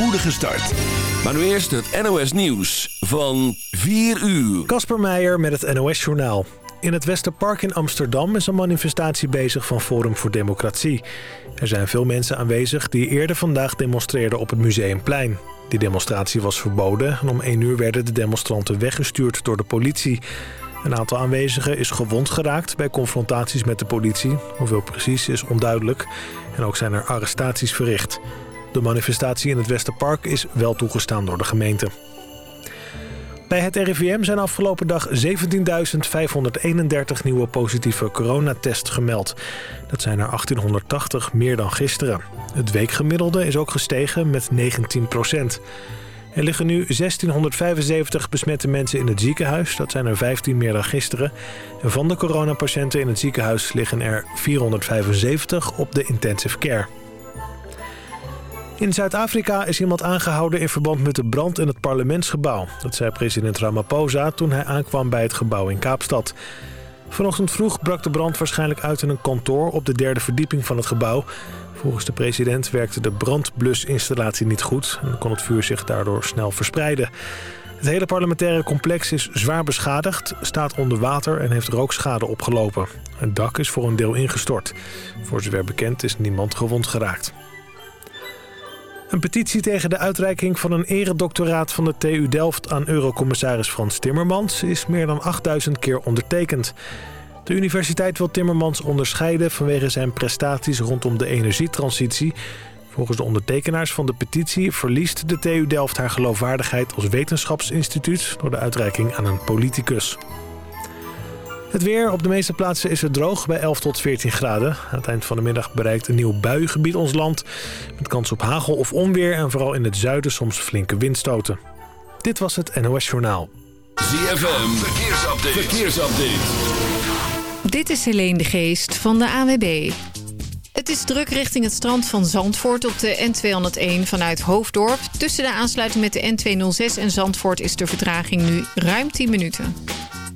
spoedige start. Maar nu eerst het NOS Nieuws van 4 uur. Kasper Meijer met het NOS Journaal. In het Westerpark in Amsterdam is een manifestatie bezig van Forum voor Democratie. Er zijn veel mensen aanwezig die eerder vandaag demonstreerden op het Museumplein. Die demonstratie was verboden en om 1 uur werden de demonstranten weggestuurd door de politie. Een aantal aanwezigen is gewond geraakt bij confrontaties met de politie. Hoeveel precies is onduidelijk. En ook zijn er arrestaties verricht. De manifestatie in het Westerpark is wel toegestaan door de gemeente. Bij het RIVM zijn afgelopen dag 17.531 nieuwe positieve coronatests gemeld. Dat zijn er 1880 meer dan gisteren. Het weekgemiddelde is ook gestegen met 19 procent. Er liggen nu 1675 besmette mensen in het ziekenhuis. Dat zijn er 15 meer dan gisteren. En van de coronapatiënten in het ziekenhuis liggen er 475 op de intensive care. In Zuid-Afrika is iemand aangehouden in verband met de brand in het parlementsgebouw. Dat zei president Ramaphosa toen hij aankwam bij het gebouw in Kaapstad. Vanochtend vroeg brak de brand waarschijnlijk uit in een kantoor op de derde verdieping van het gebouw. Volgens de president werkte de brandblusinstallatie niet goed en kon het vuur zich daardoor snel verspreiden. Het hele parlementaire complex is zwaar beschadigd, staat onder water en heeft rookschade opgelopen. Het dak is voor een deel ingestort. Voor zover bekend is niemand gewond geraakt. Een petitie tegen de uitreiking van een eredoctoraat van de TU Delft aan eurocommissaris Frans Timmermans is meer dan 8000 keer ondertekend. De universiteit wil Timmermans onderscheiden vanwege zijn prestaties rondom de energietransitie. Volgens de ondertekenaars van de petitie verliest de TU Delft haar geloofwaardigheid als wetenschapsinstituut door de uitreiking aan een politicus. Het weer. Op de meeste plaatsen is het droog bij 11 tot 14 graden. Aan het eind van de middag bereikt een nieuw buiengebied ons land. Met kans op hagel of onweer en vooral in het zuiden soms flinke windstoten. Dit was het NOS Journaal. ZFM. Verkeersupdate. Verkeersupdate. Dit is Helene de Geest van de AWB. Het is druk richting het strand van Zandvoort op de N201 vanuit Hoofddorp. Tussen de aansluiting met de N206 en Zandvoort is de vertraging nu ruim 10 minuten.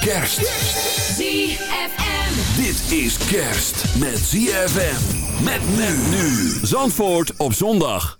Kerst. ZFM. Dit is kerst met ZFM. Met men nu. Zandvoort op zondag.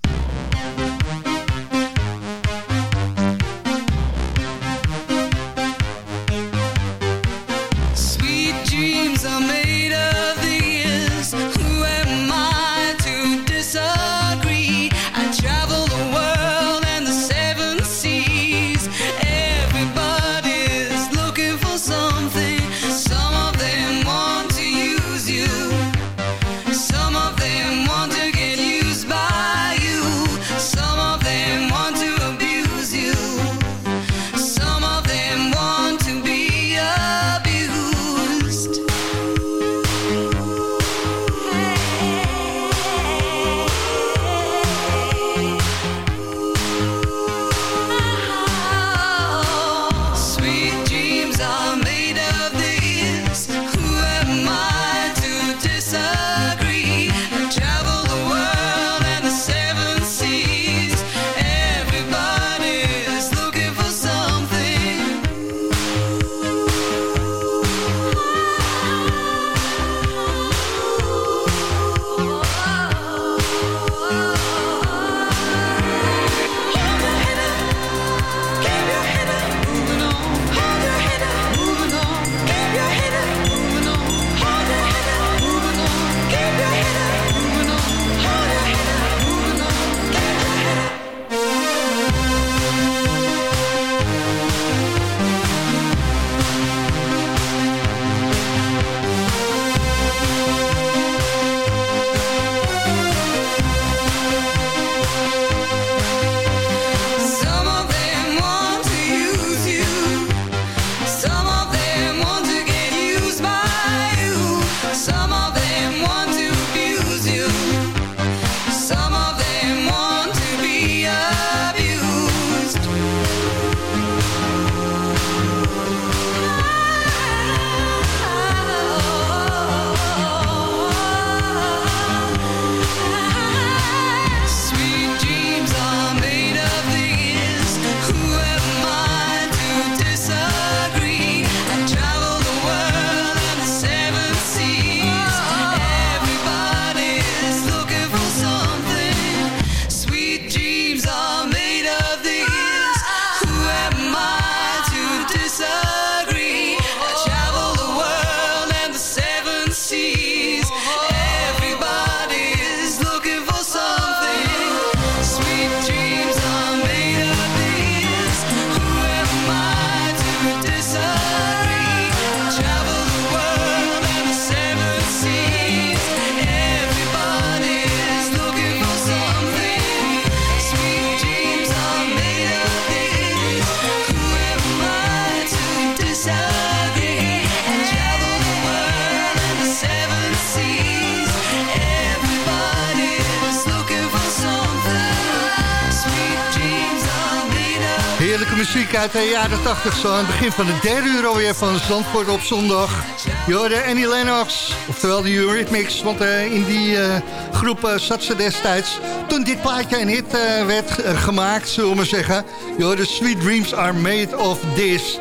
Uit de jaren 80, zo aan het begin van de derde uur alweer van Zandvoort op zondag. Je hoorde Annie Lennox, oftewel de Eurythmics, want eh, in die eh, groep eh, zat ze destijds. Toen dit plaatje een hit werd gemaakt, zullen we maar zeggen. Je hoorde Sweet Dreams are made of this.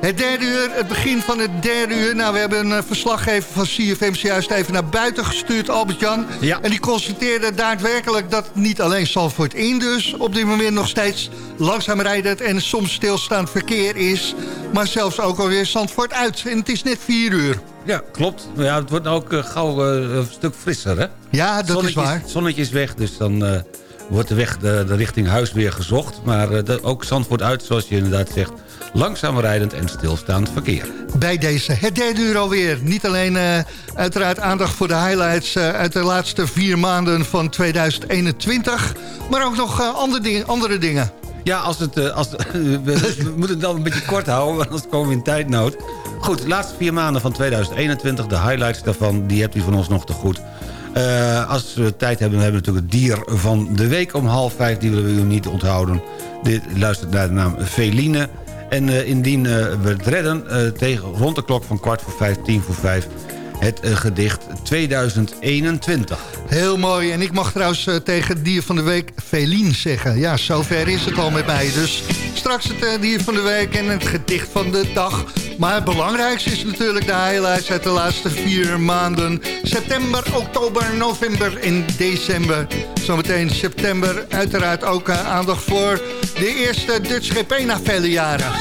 Het derde uur, het begin van het derde uur. Nou, we hebben een eh, verslaggever van CFM juist even naar buiten gestuurd, Albert-Jan. Ja. En die constateerde daadwerkelijk dat niet alleen Zandvoort in dus op dit moment nog steeds langzaam rijdend en soms stilstaand verkeer is, maar zelfs ook alweer Zandvoort uit. En het is net vier uur. Ja, klopt. Ja, het wordt ook eh, gauw eh, een stuk frisser, hè? Ja, dat Zonnetje is waar. Het zonnetje is weg, dus dan wordt de weg de, de richting huis weer gezocht. Maar ook Zandvoort uit, zoals je inderdaad zegt... langzaam rijdend en stilstaand verkeer. Bij deze, het derde uur alweer. Niet alleen eh, uiteraard aandacht voor de highlights eh, uit de laatste vier maanden van 2021... maar ook nog eh, andere, dingen, andere dingen. Ja, als het, als, we, we moeten het dan een beetje kort houden, want anders komen we in tijdnood. Goed, de laatste vier maanden van 2021, de highlights daarvan... die hebt u van ons nog te goed. Als we tijd hebben, dan hebben we natuurlijk het dier van de week om half vijf. Die willen we u niet onthouden. Dit luistert naar de naam Feline. En eh, indien eh, we het redden, eh, tegen, rond de klok van kwart voor vijf, tien voor vijf... het eh, gedicht 2021. Heel mooi. En ik mag trouwens eh, tegen dier van de week Feline zeggen. Ja, zover is het al met mij. Dus straks het eh, dier van de week en het gedicht van de dag. Maar het belangrijkste is natuurlijk de highlights uit de laatste vier maanden. September, oktober, november en december. Zometeen september uiteraard ook aandacht voor de eerste Dutch GP na vele jaren.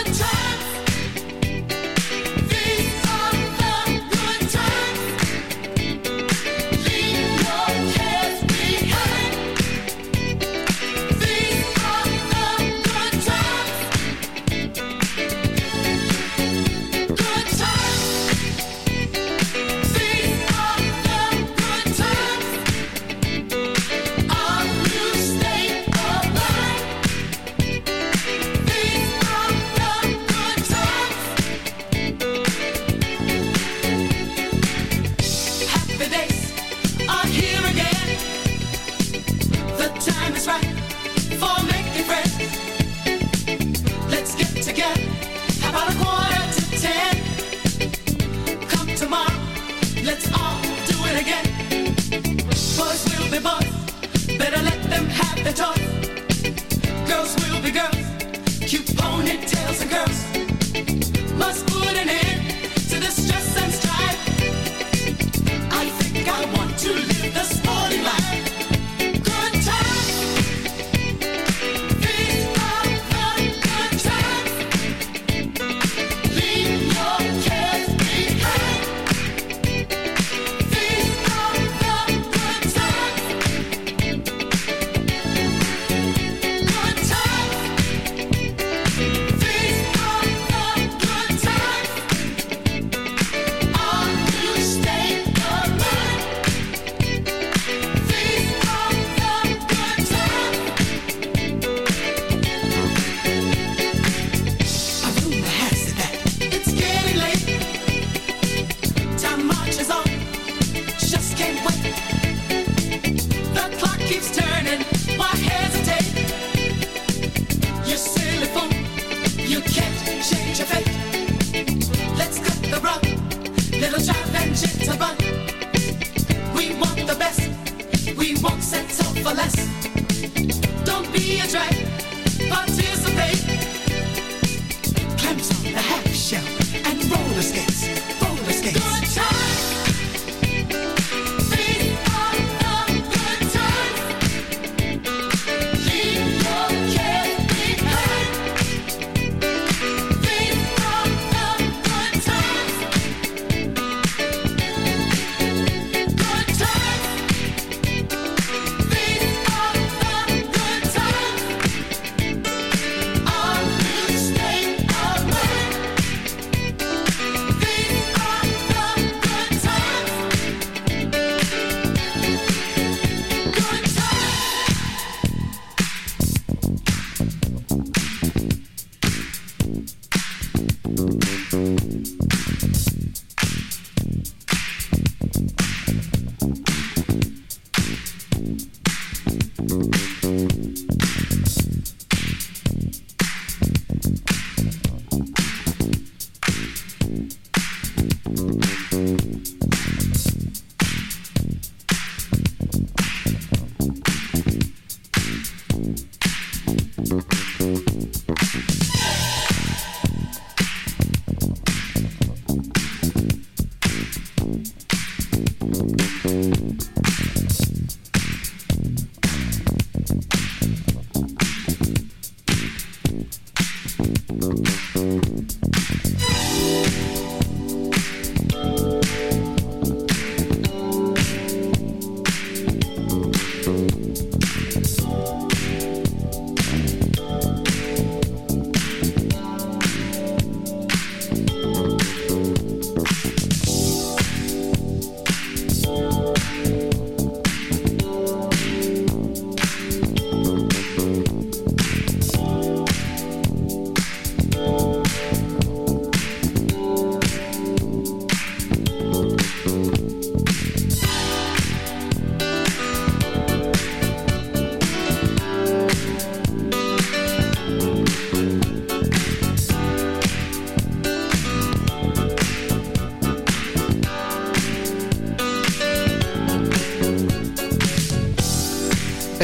Right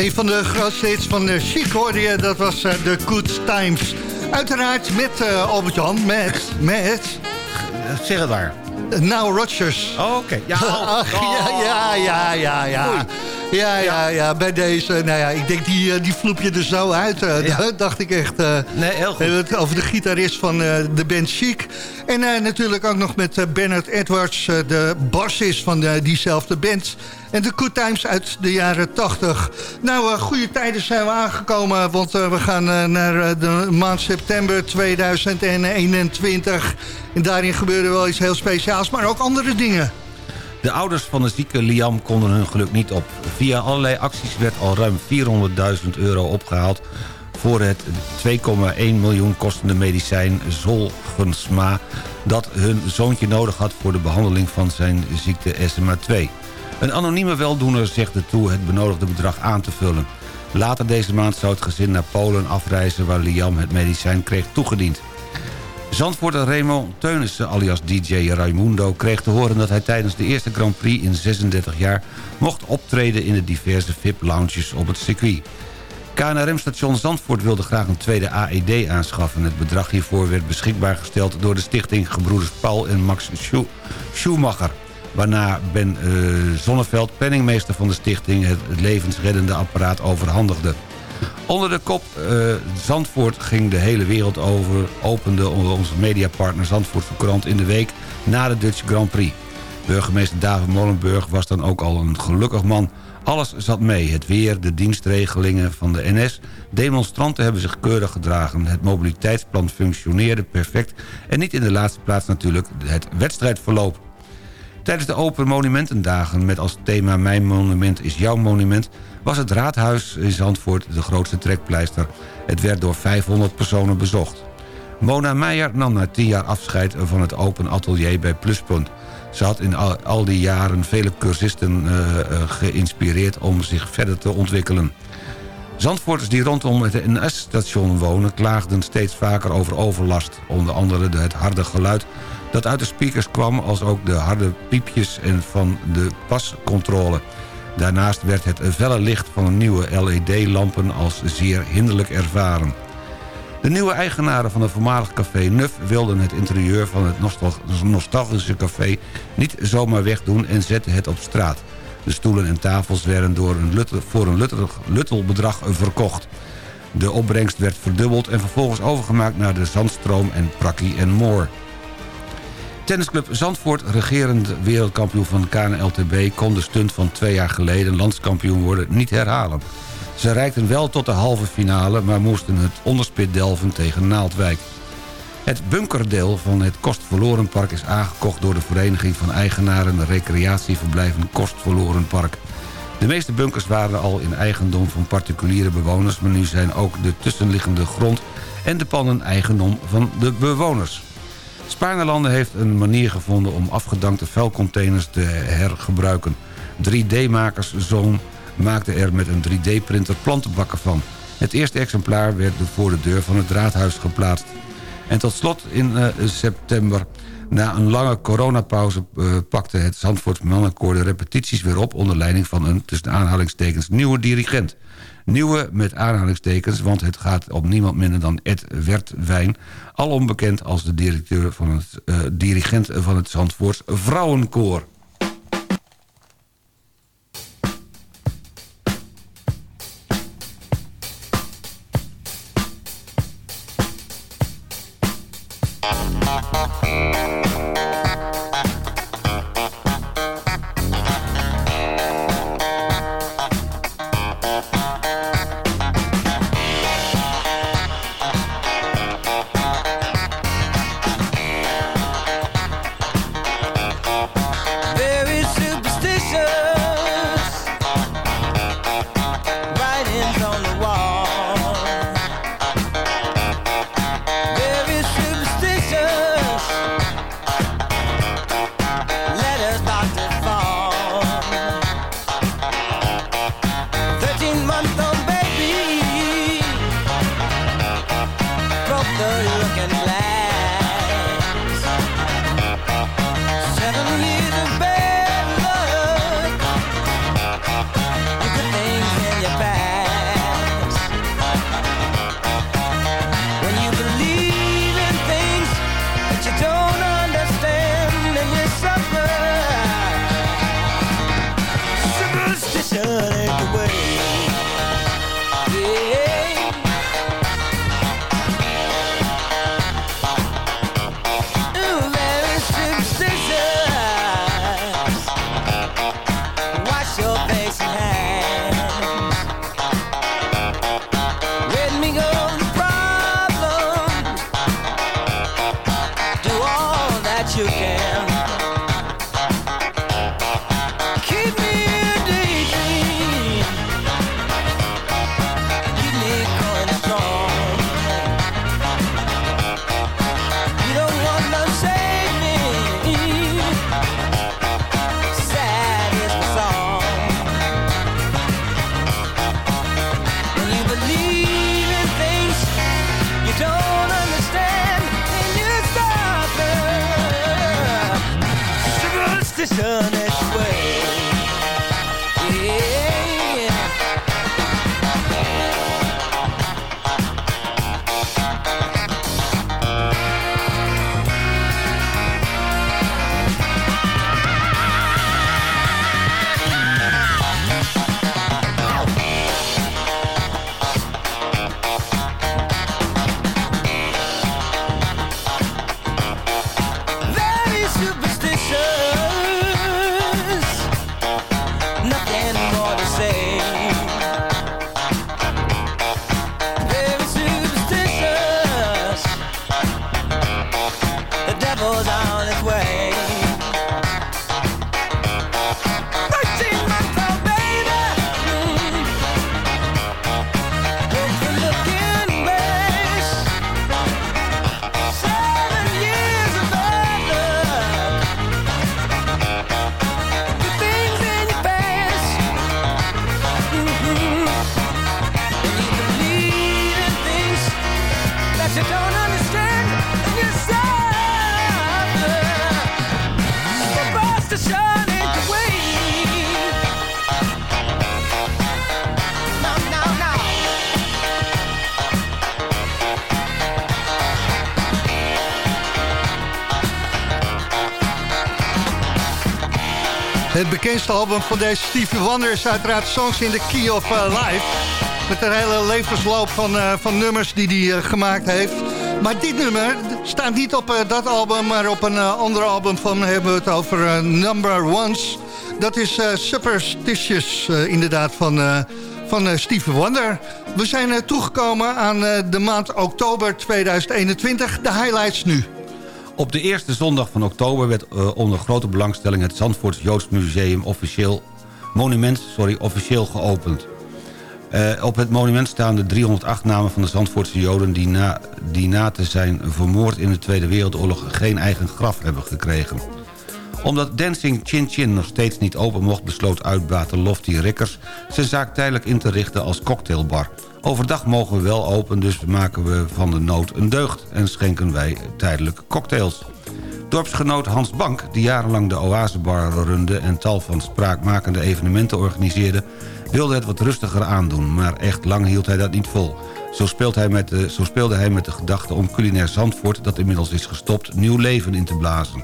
Een van de grootste hits van uh, Chic hoorde je, dat was uh, The Good Times. Uiteraard met uh, Albert-Jan, met, met... Zeg het maar. Now Rodgers. Oh, oké. Ja, Ach, ja, ja, ja, ja, ja. Ja, ja, ja, bij deze, nou ja, ik denk die, die vloep je er zo uit. Uh, ja. dacht ik echt. Uh, nee, heel goed. Over de gitarist van de band Chic. En natuurlijk ook nog met Bernard Edwards, de bassist van diezelfde band. En de Good Times uit de jaren 80. Nou, goede tijden zijn we aangekomen, want we gaan naar de maand september 2021. En daarin gebeurde wel iets heel speciaals, maar ook andere dingen. De ouders van de zieke Liam konden hun geluk niet op. Via allerlei acties werd al ruim 400.000 euro opgehaald... voor het 2,1 miljoen kostende medicijn Zolgensma... dat hun zoontje nodig had voor de behandeling van zijn ziekte SMA-2. Een anonieme weldoener zegt ertoe het benodigde bedrag aan te vullen. Later deze maand zou het gezin naar Polen afreizen... waar Liam het medicijn kreeg toegediend. Zandvoorter Raymond Teunissen alias DJ Raimundo kreeg te horen dat hij tijdens de eerste Grand Prix in 36 jaar mocht optreden in de diverse VIP-lounges op het circuit. KNRM-station Zandvoort wilde graag een tweede AED aanschaffen. Het bedrag hiervoor werd beschikbaar gesteld door de stichting Gebroeders Paul en Max Schumacher. Waarna Ben uh, Zonneveld, penningmeester van de stichting... het levensreddende apparaat overhandigde. Onder de kop uh, Zandvoort ging de hele wereld over... opende onze mediapartner Zandvoortse krant in de week na de Dutch Grand Prix. Burgemeester David Molenburg was dan ook al een gelukkig man. Alles zat mee. Het weer, de dienstregelingen van de NS. Demonstranten hebben zich keurig gedragen. Het mobiliteitsplan functioneerde perfect. En niet in de laatste plaats natuurlijk het wedstrijdverloop. Tijdens de Open Monumentendagen met als thema Mijn monument is jouw monument... was het Raadhuis in Zandvoort de grootste trekpleister. Het werd door 500 personen bezocht. Mona Meijer nam na 10 jaar afscheid van het Open Atelier bij Pluspunt. Ze had in al, die jaren vele cursisten uh, uh, geïnspireerd om zich verder te ontwikkelen. Zandvoorters die rondom het NS-station wonen... klaagden steeds vaker over overlast. Onder andere het harde geluid dat uit de speakers kwam... als ook de harde piepjes en van de pascontrole. Daarnaast werd het felle licht van een nieuwe LED-lampen als zeer hinderlijk ervaren. De nieuwe eigenaren van het voormalig café Nuf wilden het interieur van het nostalgische café niet zomaar wegdoen en zetten het op straat. De stoelen en tafels werden door een luttel, voor een luttelbedrag verkocht. De opbrengst werd verdubbeld en vervolgens overgemaakt naar de Zandstroom en Prakkie en Moor. Tennisclub Zandvoort, regerend wereldkampioen van KNLTB... kon de stunt van twee jaar geleden landskampioen worden niet herhalen. Ze reikten wel tot de halve finale... maar moesten het onderspit delven tegen Naaldwijk. Het bunkerdeel van het Kostverlorenpark is aangekocht... door de Vereniging van Eigenaren Recreatieverblijven Kostverlorenpark. De meeste bunkers waren al in eigendom van particuliere bewoners... maar nu zijn ook de tussenliggende grond en de pannen eigendom van de bewoners. Spaarnelanden heeft een manier gevonden om afgedankte vuilcontainers te hergebruiken. 3D-makers Zoon maakte er met een 3D-printer plantenbakken van. Het eerste exemplaar werd voor de deur van het raadhuis geplaatst. En tot slot in uh, september, na een lange coronapauze... Uh, pakte het Zandvoorts Mannenkoor de repetities weer op... onder leiding van een, tussen aanhalingstekens, nieuwe dirigent. Nieuwe met aanhalingstekens, want het gaat om niemand minder dan Ed Wertwijn... al onbekend als de directeur van het, uh, dirigent van het Zandvoorts Vrouwenkoor. Het bekendste album van deze Stevie Wonder is uiteraard Songs in the Key of uh, Life. Met een hele levensloop van, eh, van nummers die hij eh, gemaakt heeft. Maar dit nummer staat niet op eh, dat album, maar op een eh, ander album van hebben we het over eh, Number Ones. Dat is eh, Superstitious, eh, inderdaad, van, eh, van eh, Wonder. We zijn eh, toegekomen aan eh, de maand oktober 2021. De highlights nu. Op de eerste zondag van oktober werd eh, onder grote belangstelling... het Zandvoorts Joods Museum officieel, monument sorry, officieel geopend. Eh, op het monument staan de 308 namen van de Zandvoortse Joden... Die na, die na te zijn vermoord in de Tweede Wereldoorlog geen eigen graf hebben gekregen. Omdat Dancing Chin Chin nog steeds niet open mocht... besloot uitbater Lofty Rikkers zijn zaak tijdelijk in te richten als cocktailbar. Overdag mogen we wel open, dus maken we van de nood een deugd... en schenken wij tijdelijk cocktails. Dorpsgenoot Hans Bank, die jarenlang de Oasebar runde... en tal van spraakmakende evenementen organiseerde... wilde het wat rustiger aandoen, maar echt lang hield hij dat niet vol. Zo, hij met zo speelde hij met de gedachte om culinair Zandvoort... dat inmiddels is gestopt, nieuw leven in te blazen.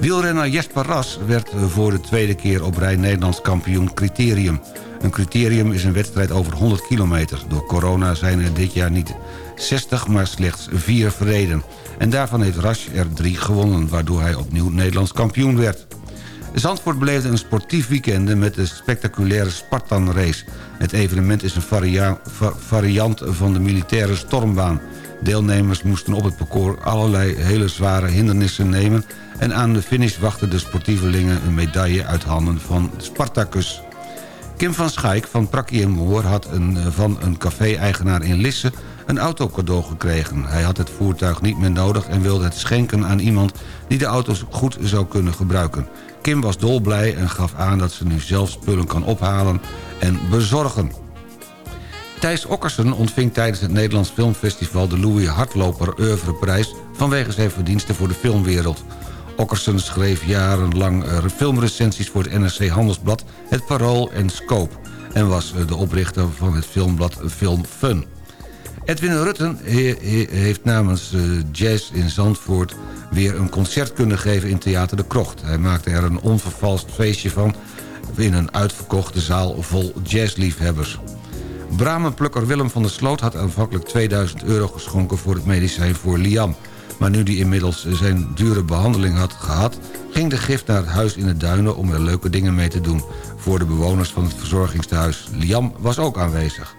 Wielrenner Jesper Ras werd voor de tweede keer op rij Nederlands kampioen Criterium. Een criterium is een wedstrijd over 100 kilometer. Door corona zijn er dit jaar niet 60, maar slechts vier verreden. En daarvan heeft Ras er drie gewonnen, waardoor hij opnieuw Nederlands kampioen werd. Zandvoort beleefde een sportief weekend met de spectaculaire Spartan Race. Het evenement is een varia- va- variant van de militaire stormbaan. Deelnemers moesten op het parcours allerlei hele zware hindernissen nemen... en aan de finish wachten de sportievelingen een medaille uit handen van Spartacus. Kim van Schaik van Prakkie en Moor had een, eh, van een café-eigenaar in Lisse een auto cadeau gekregen. Hij had het voertuig niet meer nodig en wilde het schenken aan iemand die de auto's goed zou kunnen gebruiken. Kim was dolblij en gaf aan dat ze nu zelf spullen kan ophalen en bezorgen. Thijs Okkersen ontving tijdens het Nederlands Filmfestival... de Louis Hartloper Oeuvreprijs vanwege zijn verdiensten voor de filmwereld. Okkersen schreef jarenlang eh, filmrecensies voor het NRC Handelsblad... het Parool en Scope... en was eh, de oprichter van het filmblad Film Fun. Edwin Rutten he- he- heeft namens eh, Jazz in Zandvoort... weer een concert kunnen geven in Theater de Krocht. Hij maakte er een onvervalst feestje van... in een uitverkochte zaal vol jazzliefhebbers. Bramenplukker Willem van der Sloot had aanvankelijk 2000 euro geschonken... voor het medicijn voor Liam. Maar nu die inmiddels zijn dure behandeling had gehad... ging de gift naar het huis in de duinen om er leuke dingen mee te doen... voor de bewoners van het verzorgingstehuis. Liam was ook aanwezig.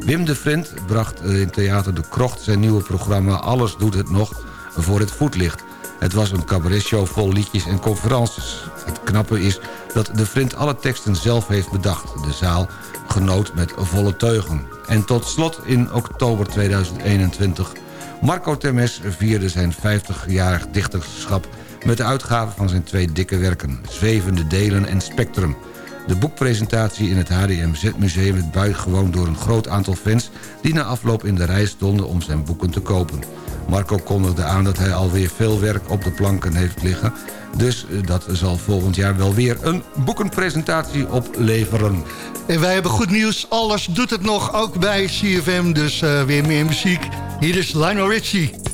Wim de Vriend bracht eh, in Theater de Krocht zijn nieuwe programma... Alles doet het nog voor het voetlicht. Het was een cabaretshow vol liedjes en conferences. Het knappe is dat de vriend alle teksten zelf heeft bedacht. De zaal genoot met volle teugen. En tot slot in oktober 2021... Marco Temes vierde zijn 50-jarig dichterschap... met de uitgave van zijn twee dikke werken... Zwevende Delen en Spectrum. De boekpresentatie in het HDMZ-museum werd buitengewoon door een groot aantal fans... die na afloop in de rij stonden om zijn boeken te kopen. Marco kondigde aan dat hij alweer veel werk op de planken heeft liggen... dus eh, dat zal volgend jaar wel weer een boekenpresentatie opleveren. En wij hebben goed nieuws. Alles doet het nog, ook bij CFM. Dus eh, weer meer muziek. Hier is Lionel Richie.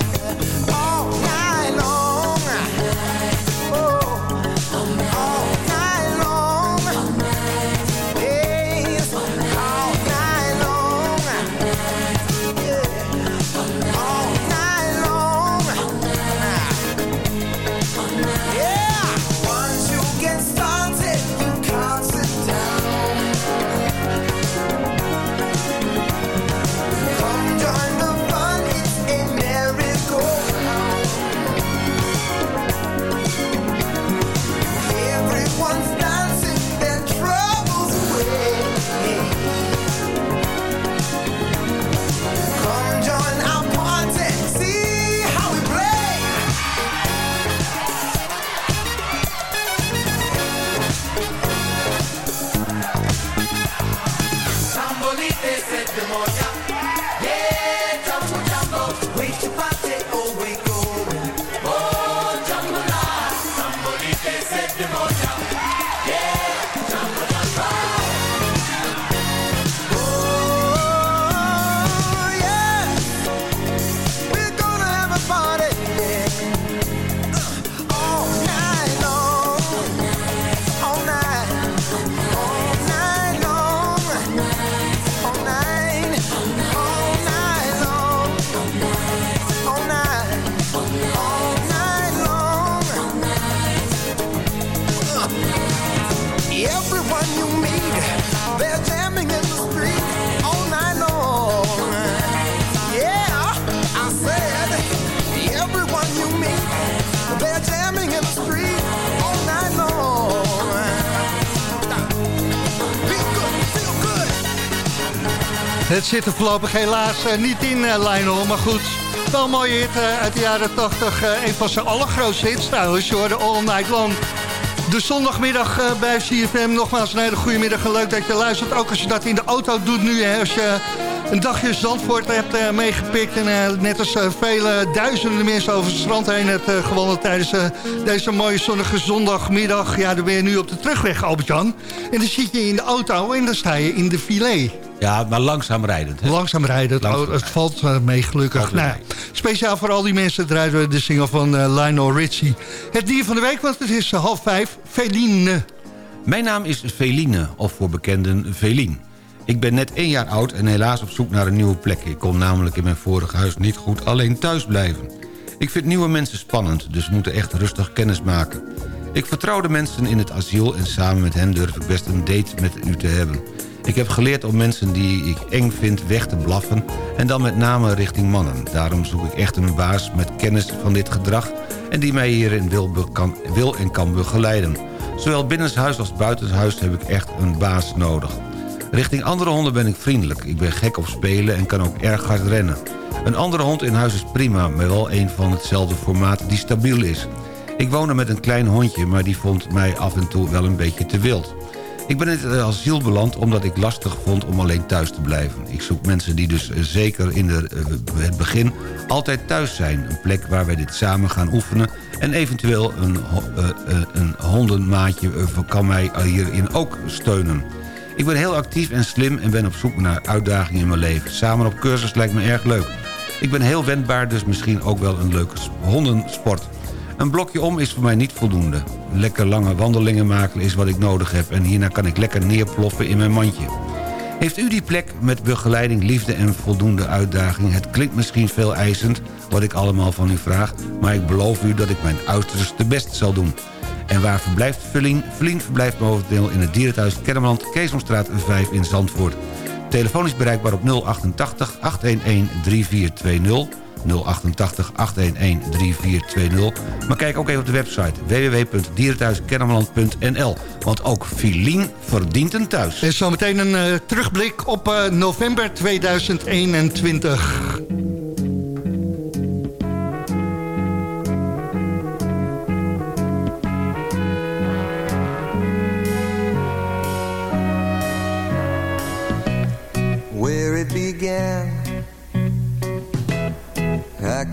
Het zit er voorlopig helaas eh, niet in, eh, Lionel. Maar goed, wel een mooie hit eh, uit de jaren 80. eh, een van zijn allergrootste hits trouwens. Je hoorde All Night Long. De zondagmiddag bij CFM. Nogmaals een hele goede middag. Leuk dat je luistert. Ook als je dat in de auto doet nu. Hè, als je een dagje Zandvoort hebt meegepikt. En net als vele duizenden mensen over het strand heen hebt gewandeld tijdens deze mooie zonnige zondagmiddag. Ja, dan ben je nu op de terugweg, Albert-Jan. En dan zit je in de auto en dan sta je in de filet. Ja, maar langzaam rijdend. Hè? Langzaam rijden, Langzaam oh, het valt eh, mee gelukkig. Valt. Nou, speciaal voor al die mensen draaien we de single van eh, Lionel Richie. Het dier van de week, want het is eh, half vijf, Feline. Mijn naam is Veline, of voor bekenden Velien. Ik ben net één jaar oud en helaas op zoek naar een nieuwe plek. Ik kon namelijk in mijn vorige huis niet goed alleen thuis blijven. Ik vind nieuwe mensen spannend, dus we moeten echt rustig kennis maken. Ik vertrouw de mensen in het asiel en samen met hen durf ik best een date met u te hebben. Ik heb geleerd om mensen die ik eng vind weg te blaffen... en dan met name richting mannen. Daarom zoek ik echt een baas met kennis van dit gedrag... en die mij hierin wil, kan, wil en kan begeleiden. Zowel binnenshuis als buitenshuis heb ik echt een baas nodig. Richting andere honden ben ik vriendelijk. Ik ben gek op spelen en kan ook erg hard rennen. Een andere hond in huis is prima, maar wel een van hetzelfde formaat die stabiel is. Ik woonde met een klein hondje, maar die vond mij af en toe wel een beetje te wild. Ik ben in het asiel beland omdat ik lastig vond om alleen thuis te blijven. Ik zoek mensen die dus eh, zeker in de, eh, het begin altijd thuis zijn. Een plek waar wij dit samen gaan oefenen. En eventueel een, eh, een hondenmaatje kan mij hierin ook steunen. Ik ben heel actief en slim en ben op zoek naar uitdagingen in mijn leven. Samen op cursus lijkt me erg leuk. Ik ben heel wendbaar, dus misschien ook wel een leuke sp- hondensport. Een blokje om is voor mij niet voldoende. Lekker lange wandelingen maken is wat ik nodig heb... en hierna kan ik lekker neerploffen in mijn mandje. Heeft u die plek met begeleiding, liefde en voldoende uitdaging? Het klinkt misschien veel eisend, wat ik allemaal van u vraag... maar ik beloof u dat ik mijn uiterste best zal doen. En waar verblijft Verlien? Verlien verblijft momenteel in het dierenthuis Kennemerland... Keesomstraat 5 in Zandvoort. Telefoon is bereikbaar op 088 811 3420... 088 811 3420. Maar kijk ook even op de website www.dierenthuiskennemerland.nl. Want ook Filien verdient een thuis. En zometeen een eh, terugblik op eh, november 2021.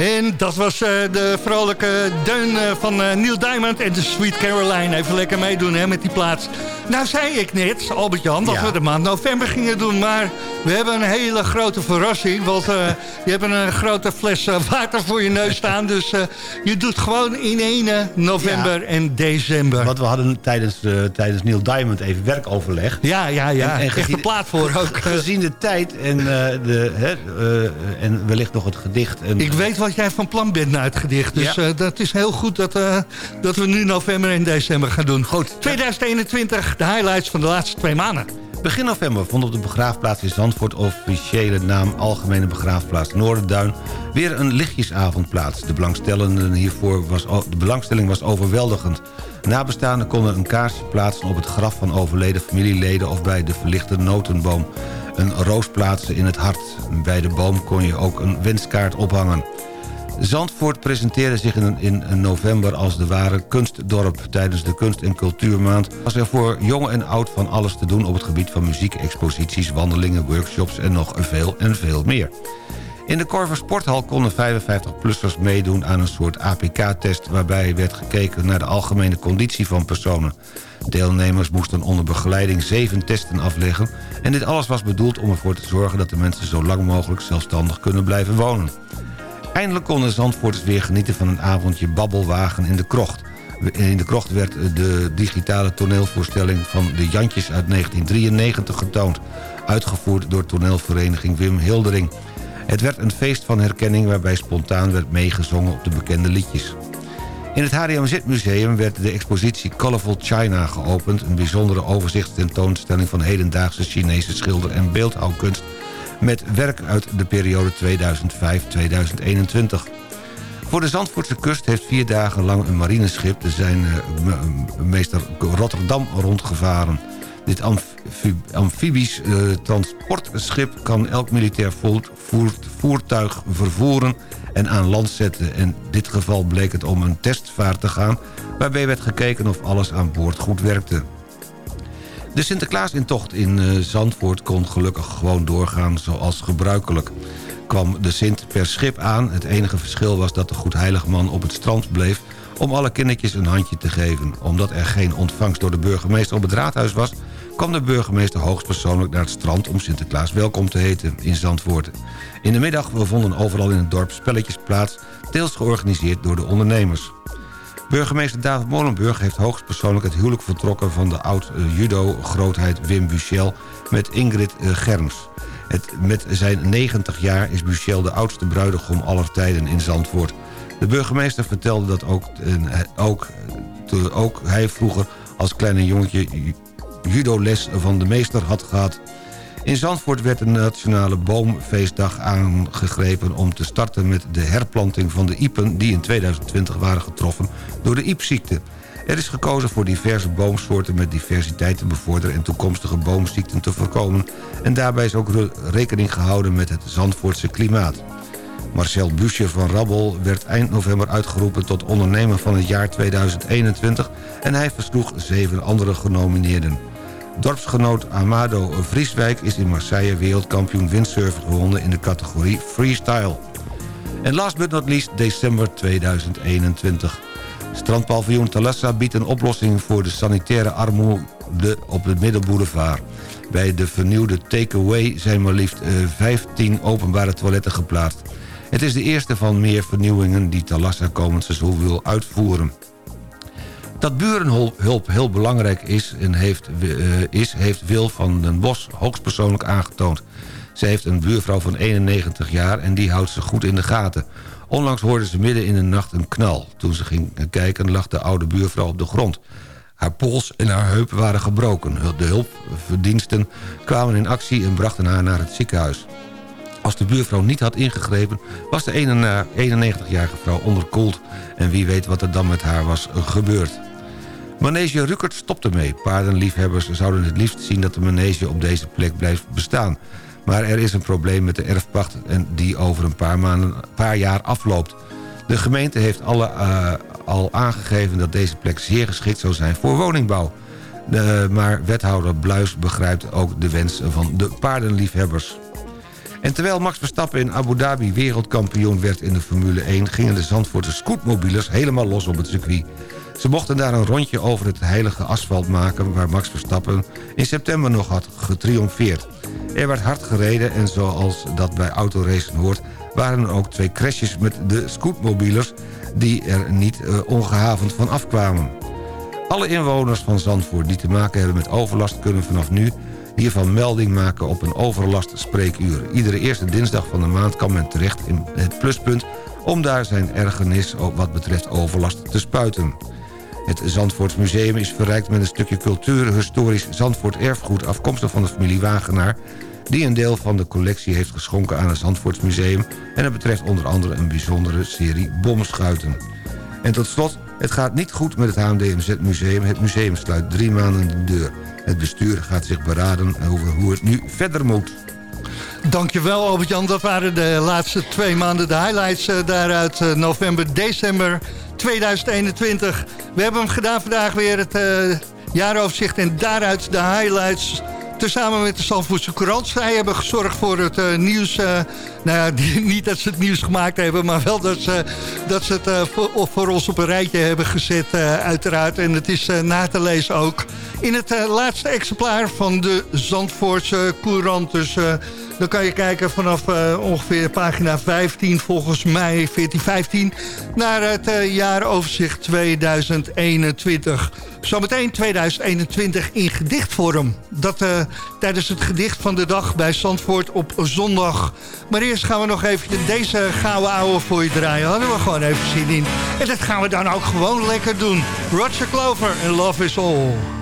En dat was eh, de vrolijke deun eh, van eh, Neil Diamond en de Sweet Caroline. Even lekker meedoen hè, met die plaats. Nou zei ik net, Albert-Jan, dat Ja. we de maand november gingen doen. Maar we hebben een hele grote verrassing. Want eh, je hebt een grote fles eh, water voor je neus staan. Dus eh, je doet gewoon in ene november en december. Want we hadden tijdens, eh, tijdens Neil Diamond even werkoverleg. Ja, ja, ja. En- en Echt een plaat voor ook. Gezien de tijd en, eh, de, hè, eh, en wellicht nog het gedicht. En, Ik weet wat jij van plan bent na het gedicht. Dus Ja. eh, dat is heel goed dat, eh, dat we nu november en december gaan doen. Goed. 2021, de highlights van de laatste twee maanden. Begin november vond op de begraafplaats in Zandvoort... officiële naam Algemene Begraafplaats Noorderduin... weer een lichtjesavond plaats. De, belangstellenden hiervoor was, de belangstelling was overweldigend. Nabestaanden konden een kaarsje plaatsen op het graf van overleden familieleden... of bij de verlichte notenboom. Een roos plaatsen in het hart. Bij de boom kon je ook een wenskaart ophangen. Zandvoort presenteerde zich in, in november als de ware kunstdorp. Tijdens de kunst- en cultuurmaand was er voor jong en oud van alles te doen... op het gebied van muziek, exposities, wandelingen, workshops en nog veel en veel meer. In de Korver Sporthal konden 55-plussers meedoen aan een soort APK-test... waarbij werd gekeken naar de algemene conditie van personen. Deelnemers moesten onder begeleiding zeven testen afleggen... en dit alles was bedoeld om ervoor te zorgen dat de mensen zo lang mogelijk zelfstandig kunnen blijven wonen. Eindelijk konden Zandvoorters weer genieten van een avondje babbelwagen in de krocht. In de krocht werd de digitale toneelvoorstelling van de Jantjes uit 1993 getoond. Uitgevoerd door toneelvereniging Wim Hildering. Het werd een feest van herkenning waarbij spontaan werd meegezongen op de bekende liedjes. In het HDMZ-museum werd de expositie Colorful China geopend... een bijzondere overzichtstentoonstelling van hedendaagse Chinese schilder- en beeldhouwkunst... met werk uit de periode 2005-2021. Voor de Zandvoortse kust heeft vier dagen lang een marineschip... de zijn eh, me- meester Rotterdam rondgevaren. Dit amfi- amfibisch eh, transportschip kan elk militair voert- voert- voertuig vervoeren en aan land zetten. In dit geval bleek het om een testvaart te gaan... waarbij werd gekeken of alles aan boord goed werkte. De Sinterklaasintocht in eh, Zandvoort kon gelukkig gewoon doorgaan zoals gebruikelijk. Kwam de Sint per schip aan. Het enige verschil was dat de Goedheiligman op het strand bleef... om alle kindertjes een handje te geven. Omdat er geen ontvangst door de burgemeester op het raadhuis was... kwam de burgemeester hoogstpersoonlijk naar het strand... om Sinterklaas welkom te heten in Zandvoort. In de middag vonden overal in het dorp spelletjes plaats... deels georganiseerd door de ondernemers. Burgemeester David Molenburg heeft hoogstpersoonlijk het huwelijk vertrokken... van de oud-judo-grootheid Wim Buchel met Ingrid eh, Germs. Het, met zijn 90 jaar is Buchel de oudste bruidegom aller tijden in Zandvoort. De burgemeester vertelde dat ook, ook, ook hij vroeger als kleine jongetje ju- judoles van de meester had gehad. In Zandvoort werd de Nationale Boomfeestdag aangegrepen... om te starten met de herplanting van de iepen... die in 2020 waren getroffen door de iepziekte. Er is gekozen voor diverse boomsoorten met diversiteit te bevorderen... en toekomstige boomziekten te voorkomen. En daarbij is ook re- rekening gehouden met het Zandvoortse klimaat. Marcel Busje van Rabbel werd eind november uitgeroepen... tot ondernemer van het jaar 2021... en hij versloeg zeven andere genomineerden. Dorpsgenoot Amado Vrieswijk is in Marseille wereldkampioen windsurfen gewonnen in de categorie freestyle. En last but not least december 2021. Strandpaviljoen Talassa biedt een oplossing voor de sanitaire armoede op de Middelboulevard. Bij de vernieuwde takeaway zijn maar liefst eh, 15 openbare toiletten geplaatst. Het is de eerste van meer vernieuwingen die Talassa komend seizoen wil uitvoeren. Dat burenhulp heel belangrijk is, en heeft, eh, is, heeft Wil van den Bos hoogstpersoonlijk aangetoond. Ze heeft een buurvrouw van 91 jaar en die houdt ze goed in de gaten. Onlangs hoorde ze midden in de nacht een knal. Toen ze ging kijken lag de oude buurvrouw op de grond. Haar pols en haar heup waren gebroken. De hulpverdiensten kwamen in actie en brachten haar naar het ziekenhuis. Als de buurvrouw niet had ingegrepen... was de 91-jarige vrouw onderkoeld... en wie weet wat er dan met haar was gebeurd. Manege Rukert stopt ermee. Paardenliefhebbers zouden het liefst zien dat de manege op deze plek blijft bestaan. Maar er is een probleem met de erfpacht en die over een paar, maanden, paar jaar afloopt. De gemeente heeft alle, eh, al aangegeven dat deze plek zeer geschikt zou zijn voor woningbouw. Maar wethouder Bluis begrijpt ook de wens van de paardenliefhebbers. En terwijl Max Verstappen in Abu Dhabi wereldkampioen werd in de Formule 1... gingen de Zandvoortse scootmobielers helemaal los op het circuit. Ze mochten daar een rondje over het heilige asfalt maken... waar Max Verstappen in september nog had getriomfeerd. Er werd hard gereden en zoals dat bij autoracen hoort... waren er ook twee crashes met de scootmobielers... die er niet eh, ongehavend van afkwamen. Alle inwoners van Zandvoort die te maken hebben met overlast... kunnen vanaf nu hiervan melding maken op een overlastspreekuur. Iedere eerste dinsdag van de maand kan men terecht in het pluspunt... om daar zijn ergernis wat betreft overlast te spuiten. Het Zandvoorts Museum is verrijkt met een stukje cultuur... historisch Zandvoort erfgoed afkomstig van de familie Wagenaar... die een deel van de collectie heeft geschonken aan het Zandvoorts Museum... en het betreft onder andere een bijzondere serie bomschuiten. En tot slot, het gaat niet goed met het HMDMZ Museum. Het museum sluit drie maanden de deur. Het bestuur gaat zich beraden over hoe het nu verder moet. Dankjewel Albert-Jan, dat waren de laatste twee maanden. De highlights eh, daaruit eh, november, december 2021. We hebben hem gedaan vandaag weer het eh, jaaroverzicht. En daaruit de highlights tezamen met de Zandvoortse Courant. Zij hebben gezorgd voor het eh, nieuws. eh, nou ja, niet dat ze het nieuws gemaakt hebben... maar wel dat ze, dat ze het eh, voor, voor ons op een rijtje hebben gezet, uiteraard. En het is na te lezen ook in het laatste exemplaar van de Zandvoortse Courant. Dus dan kan je kijken vanaf ongeveer pagina 15, volgens mij 14, 15... naar het jaaroverzicht 2021. Zometeen 2021 in gedichtvorm. Dat eh, tijdens het gedicht van de dag bij Zandvoort op zondag. Maar eerst gaan we nog even deze gouden ouwe voor je draaien. Hadden we gewoon even zin in. En dat gaan we dan ook gewoon lekker doen. Roger Clover en Love is All.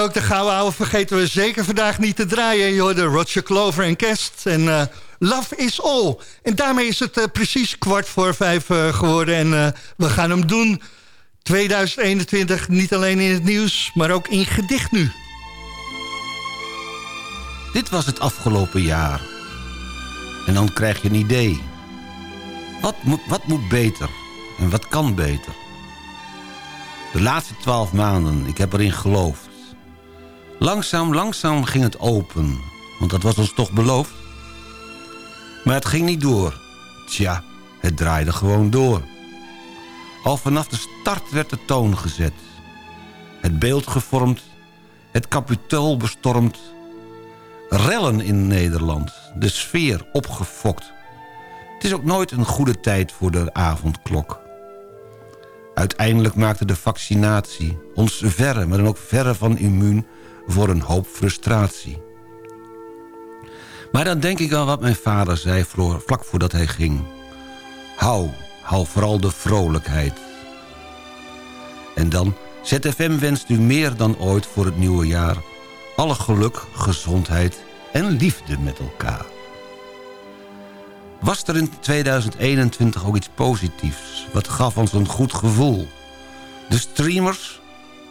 Ook de gouden ouwe vergeten we zeker vandaag niet te draaien. Je hoorde Roger Clover en Kerst en eh, Love is All. En daarmee is het eh, precies kwart voor vijf eh, geworden. En we gaan hem doen 2021, niet alleen in het nieuws, maar ook in gedicht nu. Dit was het afgelopen jaar. En dan krijg je een idee. Wat moet, wat moet beter? En wat kan beter? De laatste twaalf maanden, ik heb erin geloofd. Langzaam, langzaam ging het open. Want dat was ons toch beloofd? Maar het ging niet door. Tja, het draaide gewoon door. Al vanaf de start werd de toon gezet. Het beeld gevormd. Het kapitool bestormd. Rellen in Nederland. De sfeer opgefokt. Het is ook nooit een goede tijd voor de avondklok. Uiteindelijk maakte de vaccinatie ons verre, maar dan ook verre van immuun... voor een hoop frustratie. Maar dan denk ik aan wat mijn vader zei vlak voordat hij ging. Hou, hou vooral de vrolijkheid. En dan, ZFM wenst u meer dan ooit voor het nieuwe jaar... alle geluk, gezondheid en liefde met elkaar. Was er in 2021 ook iets positiefs? Wat gaf ons een goed gevoel? De streamers,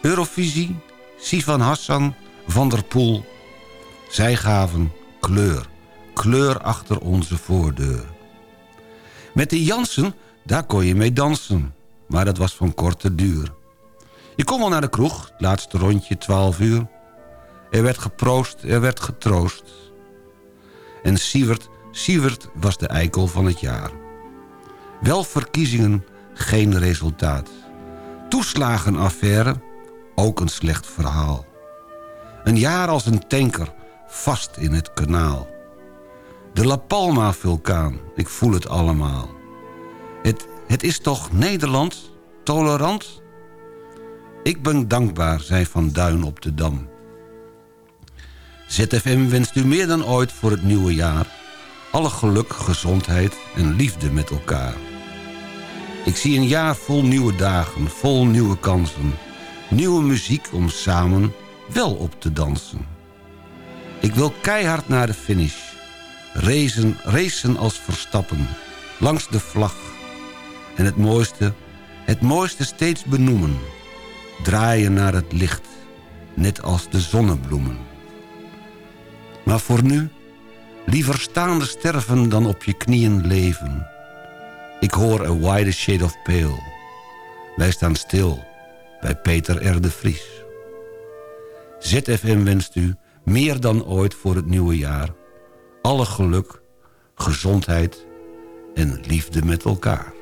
Eurovisie, Sivan Hassan, Van der Poel... zij gaven kleur, kleur achter onze voordeur. Met de Jansen, daar kon je mee dansen... maar dat was van korte duur. Je kon wel naar de kroeg, het laatste rondje, 12 uur. Er werd geproost, er werd getroost. En Sievert, Sievert was de eikel van het jaar. Wel verkiezingen, geen resultaat. Toeslagenaffaire, ook een slecht verhaal. Een jaar als een tanker, vast in het kanaal. De La Palma-vulkaan, ik voel het allemaal. Het, het is toch Nederland, tolerant? Ik ben dankbaar, zei Van Duin op de Dam. ZFM wenst u meer dan ooit voor het nieuwe jaar... alle geluk, gezondheid en liefde met elkaar. Ik zie een jaar vol nieuwe dagen, vol nieuwe kansen. Nieuwe muziek om samen wel op te dansen. Ik wil keihard naar de finish. Racen, racen als verstappen. Langs de vlag. En het mooiste, het mooiste steeds benoemen. Draaien naar het licht. Net als de zonnebloemen. Maar voor nu, liever staande sterven dan op je knieën leven. Ik hoor a wide shade of pale. Wij staan stil bij Peter R. de Vries. ZFM wenst u meer dan ooit voor het nieuwe jaar. Alle geluk, gezondheid en liefde met elkaar.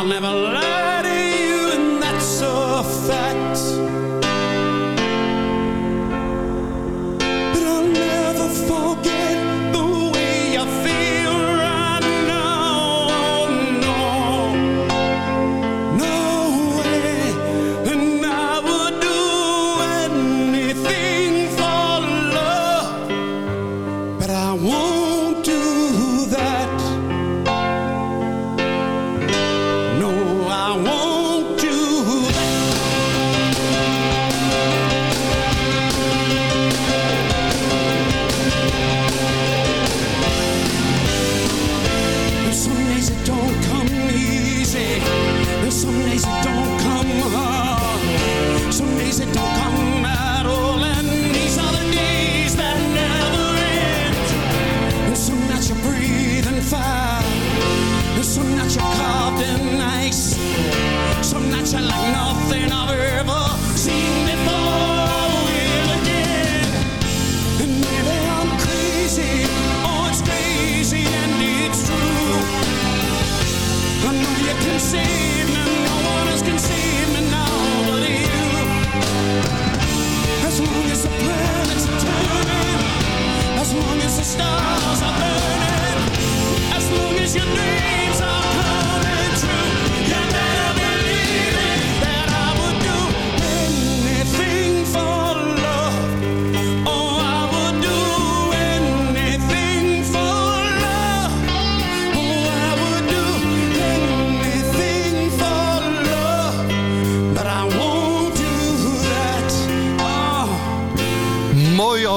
I'll never love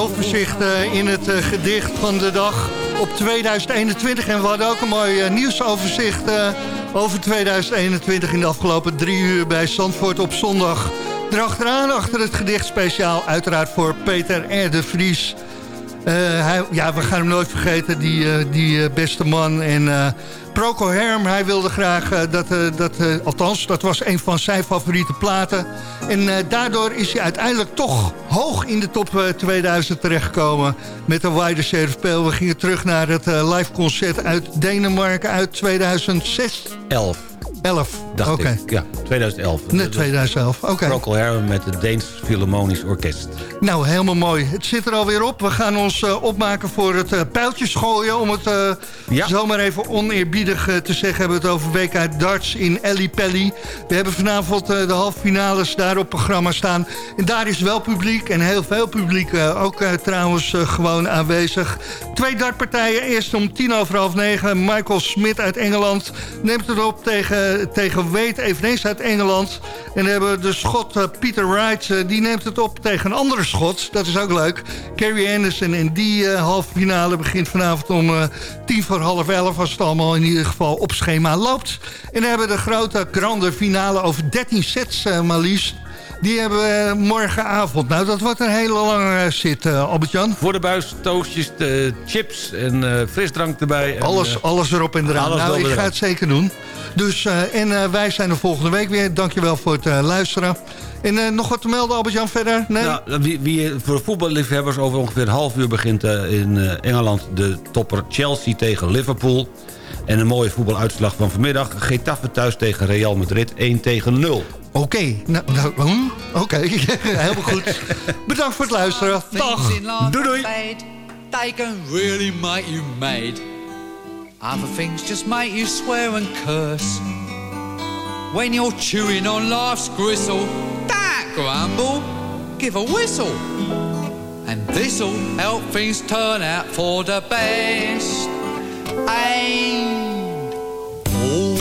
overzicht eh, in het eh, gedicht van de dag op 2021. En we hadden ook een mooi eh, nieuwsoverzicht over 2021 in de afgelopen drie uur bij Zandvoort op zondag. Erachteraan, achter het gedicht speciaal, uiteraard voor Peter R. de Vries. Hij, ja, we gaan hem nooit vergeten, die, die beste man. En Procol Herm, hij wilde graag eh, dat, eh, dat eh, althans, dat was een van zijn favoriete platen. En daardoor is hij uiteindelijk toch hoog in de top eh, 2000 terechtgekomen met de of Pale. We gingen terug naar het live concert uit Denemarken uit 2006. 11, 11, dacht ik. Ja, 2011. Net 2011, oké. Procol Harum met het Deens Philharmonisch Orkest. Nou, helemaal mooi. Het zit er alweer op. We gaan ons eh, opmaken voor het uh, pijltjes gooien. Om het uh, Ja. zomaar even oneerbiedig te zeggen... hebben we het over WK Darts in Ellie Pelly. We hebben vanavond de halve finales daar op programma staan. En daar is wel publiek en heel veel publiek ook trouwens gewoon aanwezig. Twee dartpartijen. Eerst om tien over half negen. Michael Smit uit Engeland neemt het op tegen, tegen Wade, eveneens uit Engeland. En dan hebben we de schot uh, Peter Wright. Uh, die neemt het op tegen een andere schot. Dat is ook leuk. Carrie Anderson. En die halve finale begint vanavond om tien voor half elf. Als het allemaal in ieder geval op schema loopt. En dan hebben we de grote grande finale over 13 sets maar liefst. Die hebben we morgenavond. Nou, dat wordt een hele lange zit, uh, Albert-Jan. Voor de buis, toastjes, de chips en uh, frisdrank erbij. En, alles, alles erop en eraan. alles nou, ik ga het zeker doen. Dus, en wij zijn er volgende week weer. Dankjewel voor het luisteren. En uh, nog wat te melden, Albert-Jan, verder? Nee? Nou, wie, wie, voor voetballiefhebbers over ongeveer een half uur begint uh, in uh, Engeland... de topper Chelsea tegen Liverpool. En een mooie voetbaluitslag van vanmiddag. Getafe thuis tegen Real Madrid, 1 tegen 0. Oké, okay. nou, nou hm? oké, okay. helemaal goed. Bedankt voor het luisteren. Dag. Doei doei. They can really make you mad. Other things just make you swear and curse. When you're chewing on life's gristle, that grumble, give a whistle. And this'll help things turn out for the best. And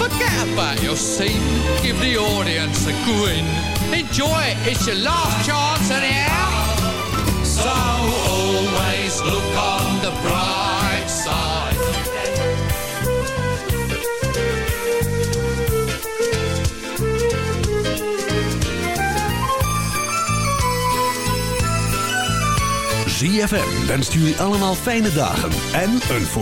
Forget about your scene, give the audience a grin. Enjoy it, it's your last chance anyhow. So always look on the bright side. ZFM wenst jullie allemaal fijne dagen en een